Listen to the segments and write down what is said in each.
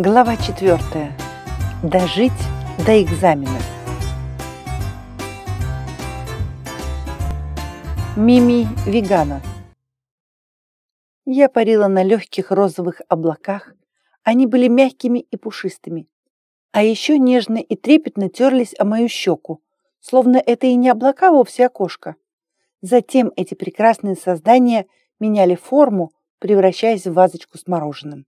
Глава четвертая. Дожить до экзамена. Мими Вегана. Я парила на легких розовых облаках. Они были мягкими и пушистыми. А еще нежно и трепетно терлись о мою щеку, словно это и не облака вовсе окошко. Затем эти прекрасные создания меняли форму, превращаясь в вазочку с мороженым.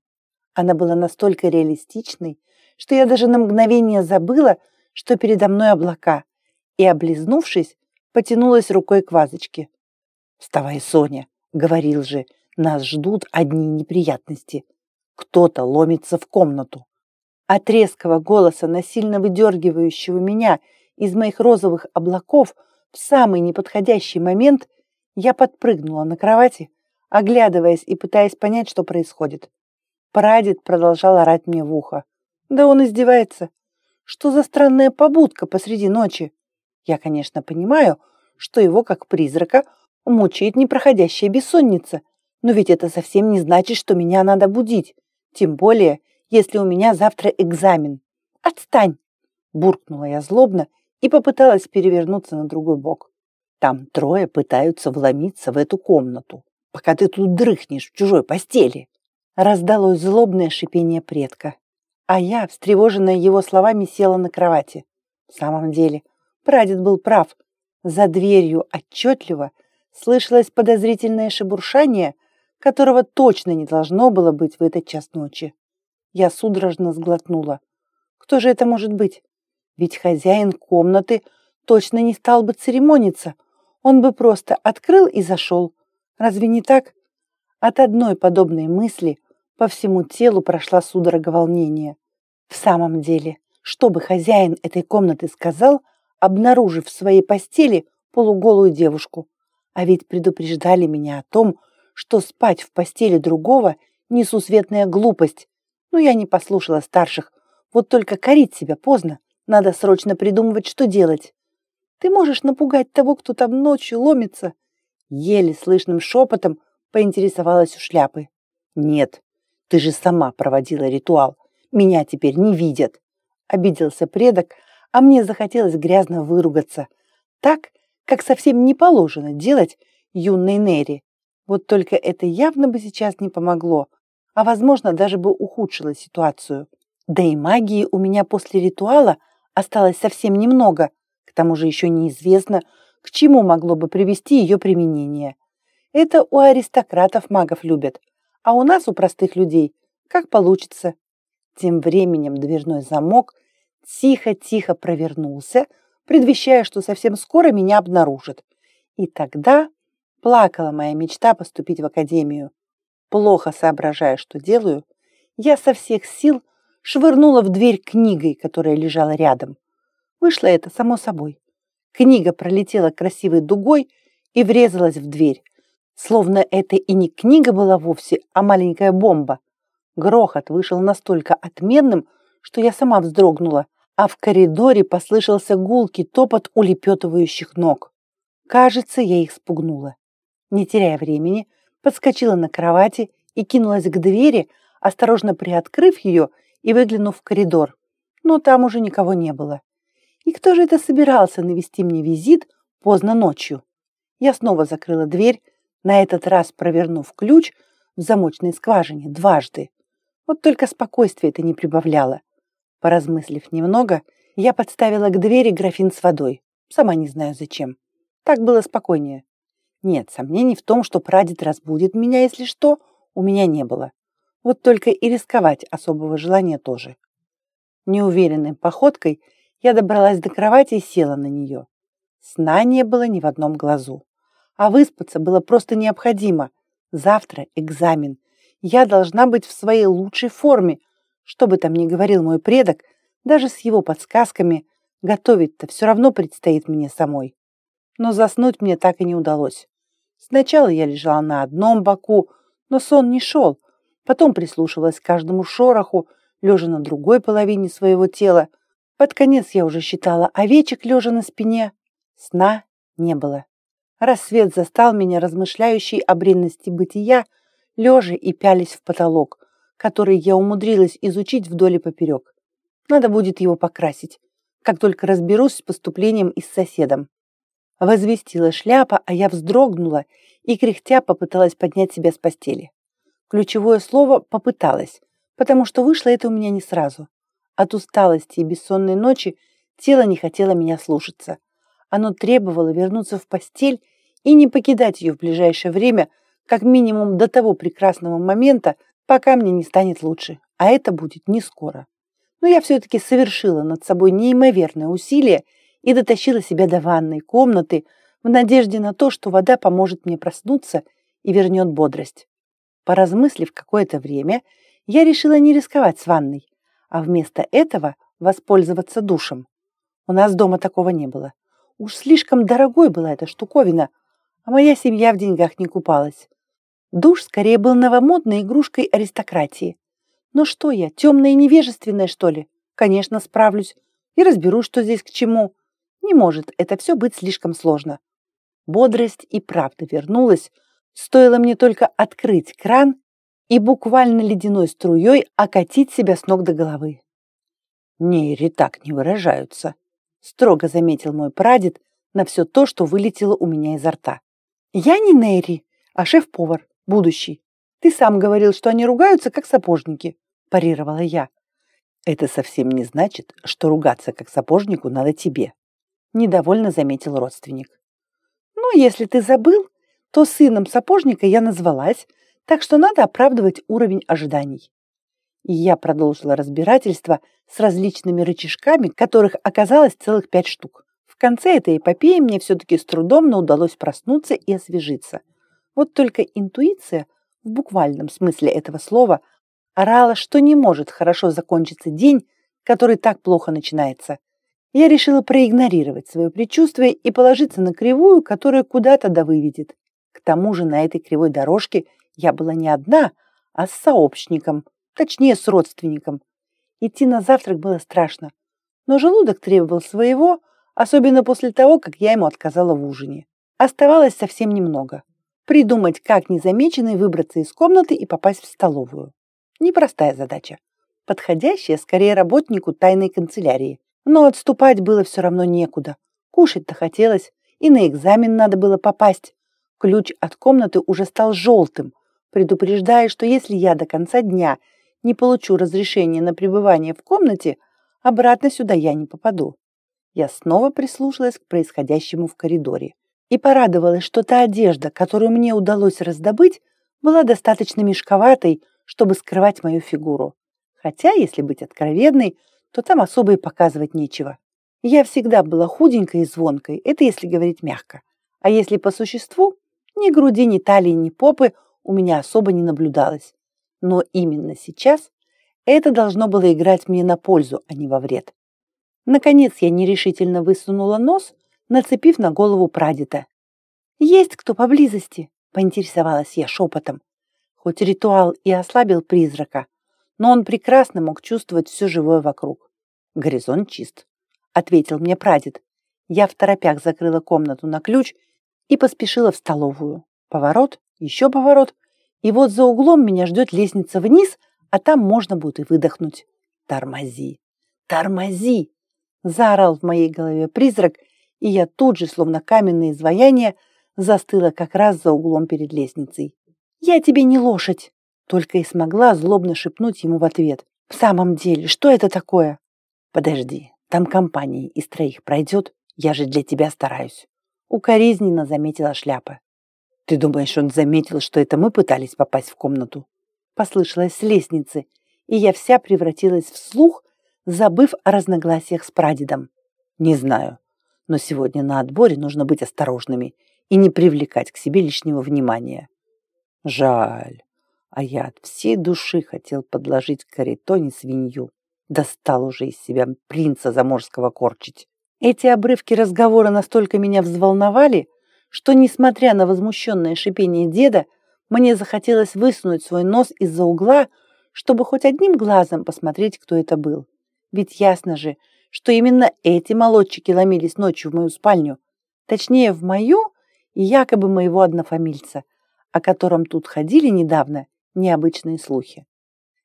Она была настолько реалистичной, что я даже на мгновение забыла, что передо мной облака, и, облизнувшись, потянулась рукой к вазочке. «Вставай, Соня!» — говорил же, «нас ждут одни неприятности. Кто-то ломится в комнату». От резкого голоса, насильно выдергивающего меня из моих розовых облаков в самый неподходящий момент, я подпрыгнула на кровати, оглядываясь и пытаясь понять, что происходит. Прадед продолжал орать мне в ухо. Да он издевается. Что за странная побудка посреди ночи? Я, конечно, понимаю, что его, как призрака, мучает непроходящая бессонница, но ведь это совсем не значит, что меня надо будить. Тем более, если у меня завтра экзамен. Отстань! Буркнула я злобно и попыталась перевернуться на другой бок. Там трое пытаются вломиться в эту комнату, пока ты тут дрыхнешь в чужой постели. Раздалось злобное шипение предка. А я, встревоженная его словами, села на кровати. В самом деле, прадед был прав. За дверью отчетливо слышалось подозрительное шебуршание, которого точно не должно было быть в этот час ночи. Я судорожно сглотнула. Кто же это может быть? Ведь хозяин комнаты точно не стал бы церемониться. Он бы просто открыл и зашел. Разве не так? От одной подобной мысли по всему телу прошла судорога волнения. В самом деле, что бы хозяин этой комнаты сказал, обнаружив в своей постели полуголую девушку? А ведь предупреждали меня о том, что спать в постели другого – несусветная глупость. Но я не послушала старших. Вот только корить себя поздно. Надо срочно придумывать, что делать. Ты можешь напугать того, кто там ночью ломится. Еле слышным шепотом поинтересовалась у шляпы. Нет, ты же сама проводила ритуал. Меня теперь не видят. Обиделся предок, а мне захотелось грязно выругаться. Так, как совсем не положено делать юной Нери. Вот только это явно бы сейчас не помогло, а, возможно, даже бы ухудшило ситуацию. Да и магии у меня после ритуала осталось совсем немного. К тому же еще неизвестно, к чему могло бы привести ее применение. Это у аристократов магов любят, а у нас, у простых людей, как получится. Тем временем дверной замок тихо-тихо провернулся, предвещая, что совсем скоро меня обнаружат. И тогда плакала моя мечта поступить в академию. Плохо соображая, что делаю, я со всех сил швырнула в дверь книгой, которая лежала рядом. Вышло это само собой. Книга пролетела красивой дугой и врезалась в дверь. Словно это и не книга была вовсе, а маленькая бомба. Грохот вышел настолько отменным, что я сама вздрогнула, а в коридоре послышался гулкий топот улепетывающих ног. Кажется, я их спугнула. Не теряя времени, подскочила на кровати и кинулась к двери, осторожно приоткрыв ее и выглянув в коридор. Но там уже никого не было. И кто же это собирался навести мне визит поздно ночью? Я снова закрыла дверь, на этот раз провернув ключ в замочной скважине дважды. Вот только спокойствие это не прибавляло. Поразмыслив немного, я подставила к двери графин с водой. Сама не знаю зачем. Так было спокойнее. Нет, сомнений в том, что прадед разбудит меня, если что, у меня не было. Вот только и рисковать особого желания тоже. Неуверенной походкой я добралась до кровати и села на нее. Сна не было ни в одном глазу а выспаться было просто необходимо. Завтра экзамен. Я должна быть в своей лучшей форме. Что бы там ни говорил мой предок, даже с его подсказками, готовить-то все равно предстоит мне самой. Но заснуть мне так и не удалось. Сначала я лежала на одном боку, но сон не шел. Потом прислушивалась к каждому шороху, лежа на другой половине своего тела. Под конец я уже считала овечек, лежа на спине. Сна не было. Рассвет застал меня размышляющей о бренности бытия, лежа и пялись в потолок, который я умудрилась изучить вдоль и поперек. Надо будет его покрасить, как только разберусь с поступлением и с соседом. Возвестила шляпа, а я вздрогнула и, кряхтя, попыталась поднять себя с постели. Ключевое слово «попыталась», потому что вышло это у меня не сразу. От усталости и бессонной ночи тело не хотело меня слушаться. Оно требовало вернуться в постель и не покидать ее в ближайшее время, как минимум до того прекрасного момента, пока мне не станет лучше, а это будет не скоро. Но я все-таки совершила над собой неимоверное усилие и дотащила себя до ванной комнаты в надежде на то, что вода поможет мне проснуться и вернет бодрость. Поразмыслив какое-то время, я решила не рисковать с ванной, а вместо этого воспользоваться душем. У нас дома такого не было. Уж слишком дорогой была эта штуковина, а моя семья в деньгах не купалась. Душ скорее был новомодной игрушкой аристократии. Но что я, темная и невежественная, что ли? Конечно, справлюсь и разберу, что здесь к чему. Не может это все быть слишком сложно. Бодрость и правда вернулась, стоило мне только открыть кран и буквально ледяной струей окатить себя с ног до головы. Нейри так не выражаются, строго заметил мой прадед на все то, что вылетело у меня изо рта. Я не Нейри, а шеф-повар будущий. Ты сам говорил, что они ругаются, как сапожники, парировала я. Это совсем не значит, что ругаться как сапожнику надо тебе, недовольно заметил родственник. Ну, если ты забыл, то сыном сапожника я назвалась, так что надо оправдывать уровень ожиданий. И я продолжила разбирательство с различными рычажками, которых оказалось целых пять штук. Конце этой эпопеи мне все-таки с трудом, но удалось проснуться и освежиться. Вот только интуиция, в буквальном смысле этого слова, орала, что не может хорошо закончиться день, который так плохо начинается. Я решила проигнорировать свое предчувствие и положиться на кривую, которая куда-то да выведет. К тому же на этой кривой дорожке я была не одна, а с сообщником, точнее с родственником. Идти на завтрак было страшно, но желудок требовал своего, особенно после того, как я ему отказала в ужине. Оставалось совсем немного придумать, как незамеченной выбраться из комнаты и попасть в столовую. Непростая задача. Подходящая скорее работнику тайной канцелярии. Но отступать было все равно некуда. Кушать-то хотелось, и на экзамен надо было попасть. Ключ от комнаты уже стал желтым, предупреждая, что если я до конца дня не получу разрешения на пребывание в комнате, обратно сюда я не попаду. Я снова прислушалась к происходящему в коридоре и порадовалась, что та одежда, которую мне удалось раздобыть, была достаточно мешковатой, чтобы скрывать мою фигуру. Хотя, если быть откровенной, то там особо и показывать нечего. Я всегда была худенькой и звонкой, это если говорить мягко. А если по существу, ни груди, ни талии, ни попы у меня особо не наблюдалось. Но именно сейчас это должно было играть мне на пользу, а не во вред. Наконец я нерешительно высунула нос нацепив на голову прадеда. «Есть кто поблизости?» — поинтересовалась я шепотом. Хоть ритуал и ослабил призрака, но он прекрасно мог чувствовать все живое вокруг. «Горизонт чист», — ответил мне прадед. Я в торопях закрыла комнату на ключ и поспешила в столовую. Поворот, еще поворот, и вот за углом меня ждет лестница вниз, а там можно будет и выдохнуть. «Тормози! Тормози!» — заорал в моей голове призрак — и я тут же, словно каменное изваяние, застыла как раз за углом перед лестницей. «Я тебе не лошадь!» Только и смогла злобно шепнуть ему в ответ. «В самом деле, что это такое?» «Подожди, там компания из троих пройдет, я же для тебя стараюсь». Укоризненно заметила шляпа. «Ты думаешь, он заметил, что это мы пытались попасть в комнату?» Послышалось с лестницы, и я вся превратилась в слух, забыв о разногласиях с прадедом. «Не знаю но сегодня на отборе нужно быть осторожными и не привлекать к себе лишнего внимания. Жаль, а я от всей души хотел подложить каритоне свинью. Достал уже из себя принца заморского корчить. Эти обрывки разговора настолько меня взволновали, что, несмотря на возмущенное шипение деда, мне захотелось высунуть свой нос из-за угла, чтобы хоть одним глазом посмотреть, кто это был. Ведь ясно же, что именно эти молодчики ломились ночью в мою спальню, точнее, в мою и якобы моего однофамильца, о котором тут ходили недавно необычные слухи.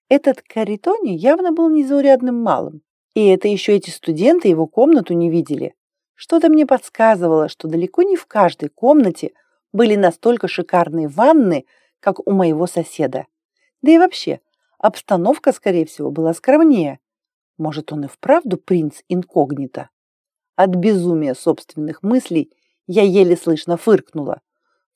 Этот Каритони явно был незаурядным малым. И это еще эти студенты его комнату не видели. Что-то мне подсказывало, что далеко не в каждой комнате были настолько шикарные ванны, как у моего соседа. Да и вообще, обстановка, скорее всего, была скромнее. Может, он и вправду принц инкогнито? От безумия собственных мыслей я еле слышно фыркнула.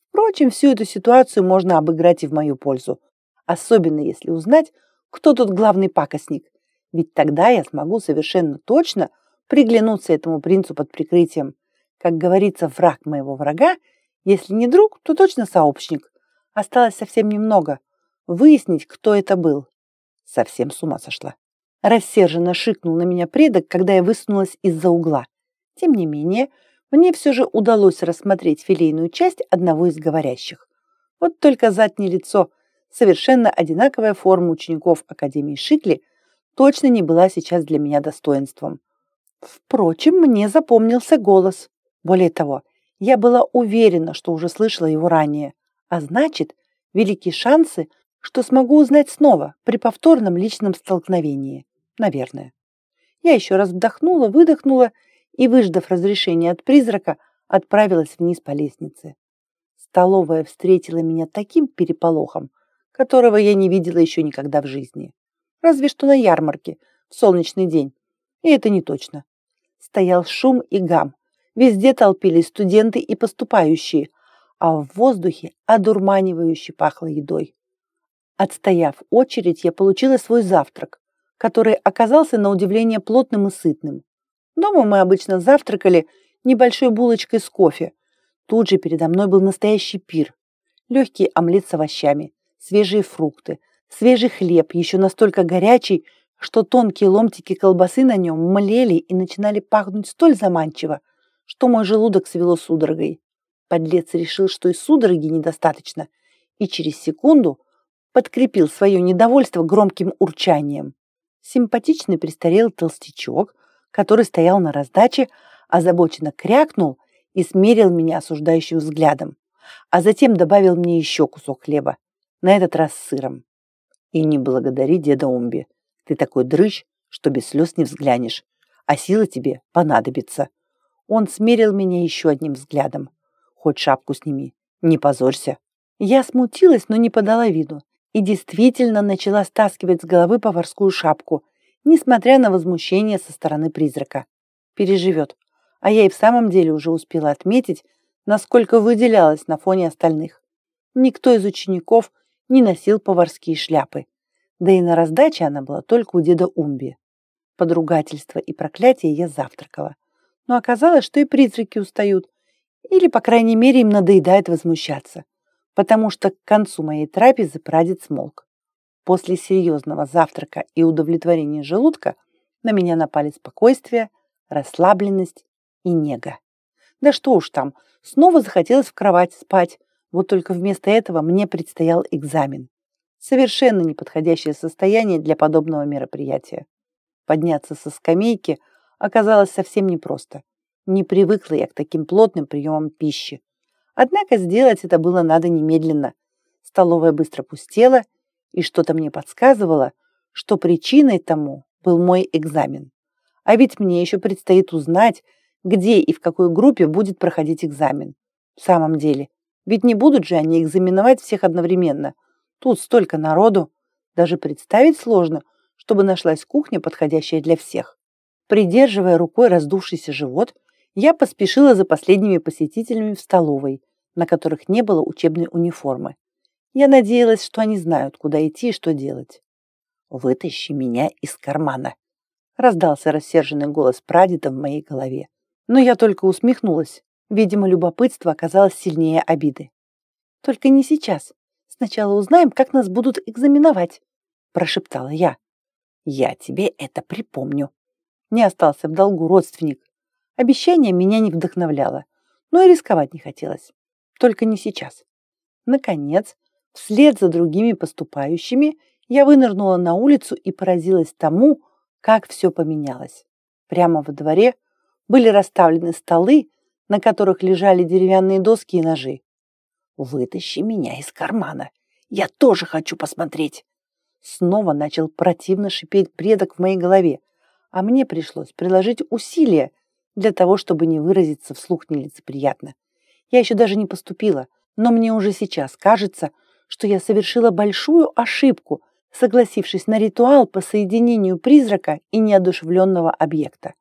Впрочем, всю эту ситуацию можно обыграть и в мою пользу. Особенно если узнать, кто тут главный пакостник. Ведь тогда я смогу совершенно точно приглянуться этому принцу под прикрытием. Как говорится, враг моего врага, если не друг, то точно сообщник. Осталось совсем немного. Выяснить, кто это был. Совсем с ума сошла. Рассерженно шикнул на меня предок, когда я высунулась из-за угла. Тем не менее, мне все же удалось рассмотреть филейную часть одного из говорящих. Вот только заднее лицо, совершенно одинаковая форма учеников Академии Шикли, точно не была сейчас для меня достоинством. Впрочем, мне запомнился голос. Более того, я была уверена, что уже слышала его ранее, а значит, велики шансы, что смогу узнать снова при повторном личном столкновении. Наверное. Я еще раз вдохнула, выдохнула и, выждав разрешение от призрака, отправилась вниз по лестнице. Столовая встретила меня таким переполохом, которого я не видела еще никогда в жизни. Разве что на ярмарке, в солнечный день. И это не точно. Стоял шум и гам. Везде толпились студенты и поступающие, а в воздухе одурманивающе пахло едой. Отстояв очередь, я получила свой завтрак, который оказался на удивление плотным и сытным. Дома мы обычно завтракали небольшой булочкой с кофе. Тут же передо мной был настоящий пир. Легкий омлет с овощами, свежие фрукты, свежий хлеб, еще настолько горячий, что тонкие ломтики колбасы на нем млели и начинали пахнуть столь заманчиво, что мой желудок свело судорогой. Подлец решил, что и судороги недостаточно, и через секунду подкрепил свое недовольство громким урчанием. Симпатичный престарелый толстячок который стоял на раздаче, озабоченно крякнул и смерил меня осуждающим взглядом, а затем добавил мне еще кусок хлеба, на этот раз сыром. И не благодари деда Умби. Ты такой дрыщ, что без слез не взглянешь, а сила тебе понадобится. Он смерил меня еще одним взглядом. Хоть шапку сними, не позорься. Я смутилась, но не подала виду и действительно начала стаскивать с головы поварскую шапку, несмотря на возмущение со стороны призрака. Переживет. А я и в самом деле уже успела отметить, насколько выделялась на фоне остальных. Никто из учеников не носил поварские шляпы. Да и на раздаче она была только у деда Умби. Под ругательство и проклятие я завтракала. Но оказалось, что и призраки устают. Или, по крайней мере, им надоедает возмущаться. Потому что к концу моей трапезы прадед смолк. После серьезного завтрака и удовлетворения желудка на меня напали спокойствие, расслабленность и нега. Да что уж там, снова захотелось в кровать спать, вот только вместо этого мне предстоял экзамен. Совершенно неподходящее состояние для подобного мероприятия. Подняться со скамейки оказалось совсем непросто. Не привыкла я к таким плотным приемам пищи. Однако сделать это было надо немедленно. Столовая быстро пустела, и что-то мне подсказывало, что причиной тому был мой экзамен. А ведь мне еще предстоит узнать, где и в какой группе будет проходить экзамен. В самом деле, ведь не будут же они экзаменовать всех одновременно. Тут столько народу. Даже представить сложно, чтобы нашлась кухня, подходящая для всех. Придерживая рукой раздувшийся живот, я поспешила за последними посетителями в столовой, на которых не было учебной униформы. Я надеялась, что они знают, куда идти и что делать. «Вытащи меня из кармана!» Раздался рассерженный голос прадеда в моей голове. Но я только усмехнулась. Видимо, любопытство оказалось сильнее обиды. «Только не сейчас. Сначала узнаем, как нас будут экзаменовать», прошептала я. «Я тебе это припомню». Не остался в долгу родственник. Обещание меня не вдохновляло, но и рисковать не хотелось. Только не сейчас. Наконец, Вслед за другими поступающими я вынырнула на улицу и поразилась тому, как все поменялось. Прямо во дворе были расставлены столы, на которых лежали деревянные доски и ножи. «Вытащи меня из кармана! Я тоже хочу посмотреть!» Снова начал противно шипеть предок в моей голове, а мне пришлось приложить усилия для того, чтобы не выразиться вслух нелицеприятно. Я еще даже не поступила, но мне уже сейчас кажется, что я совершила большую ошибку, согласившись на ритуал по соединению призрака и неодушевленного объекта.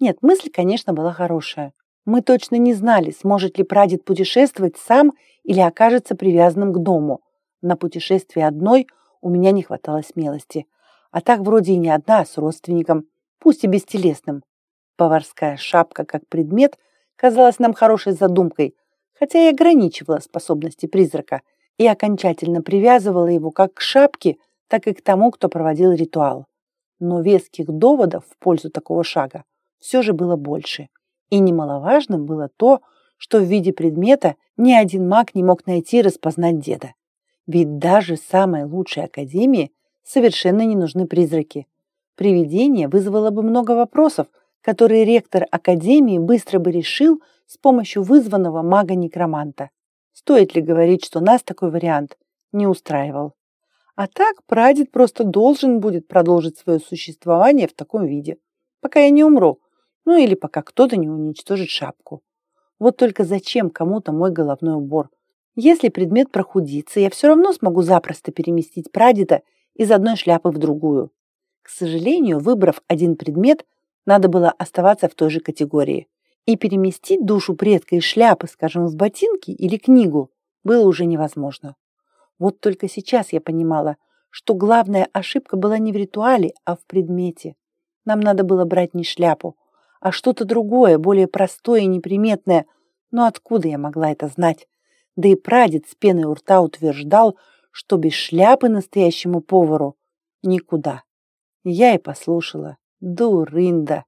Нет, мысль, конечно, была хорошая. Мы точно не знали, сможет ли прадед путешествовать сам или окажется привязанным к дому. На путешествие одной у меня не хватало смелости. А так вроде и не одна, а с родственником, пусть и бестелесным. Поварская шапка как предмет казалась нам хорошей задумкой, хотя и ограничивала способности призрака и окончательно привязывала его как к шапке, так и к тому, кто проводил ритуал. Но веских доводов в пользу такого шага все же было больше. И немаловажным было то, что в виде предмета ни один маг не мог найти и распознать деда. Ведь даже самой лучшей академии совершенно не нужны призраки. Привидение вызвало бы много вопросов, которые ректор академии быстро бы решил с помощью вызванного мага-некроманта. Стоит ли говорить, что нас такой вариант не устраивал? А так прадед просто должен будет продолжить свое существование в таком виде, пока я не умру, ну или пока кто-то не уничтожит шапку. Вот только зачем кому-то мой головной убор? Если предмет прохудится, я все равно смогу запросто переместить прадеда из одной шляпы в другую. К сожалению, выбрав один предмет, надо было оставаться в той же категории. И переместить душу предка из шляпы, скажем, в ботинки или книгу, было уже невозможно. Вот только сейчас я понимала, что главная ошибка была не в ритуале, а в предмете. Нам надо было брать не шляпу, а что-то другое, более простое и неприметное. Но откуда я могла это знать? Да и прадед с пеной у рта утверждал, что без шляпы настоящему повару никуда. Я и послушала. Дурында.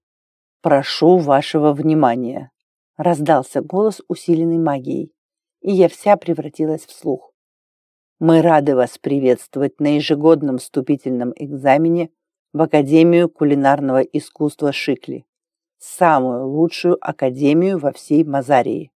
«Прошу вашего внимания», — раздался голос, усиленный магией, и я вся превратилась в слух. Мы рады вас приветствовать на ежегодном вступительном экзамене в Академию кулинарного искусства Шикли, самую лучшую академию во всей Мазарии.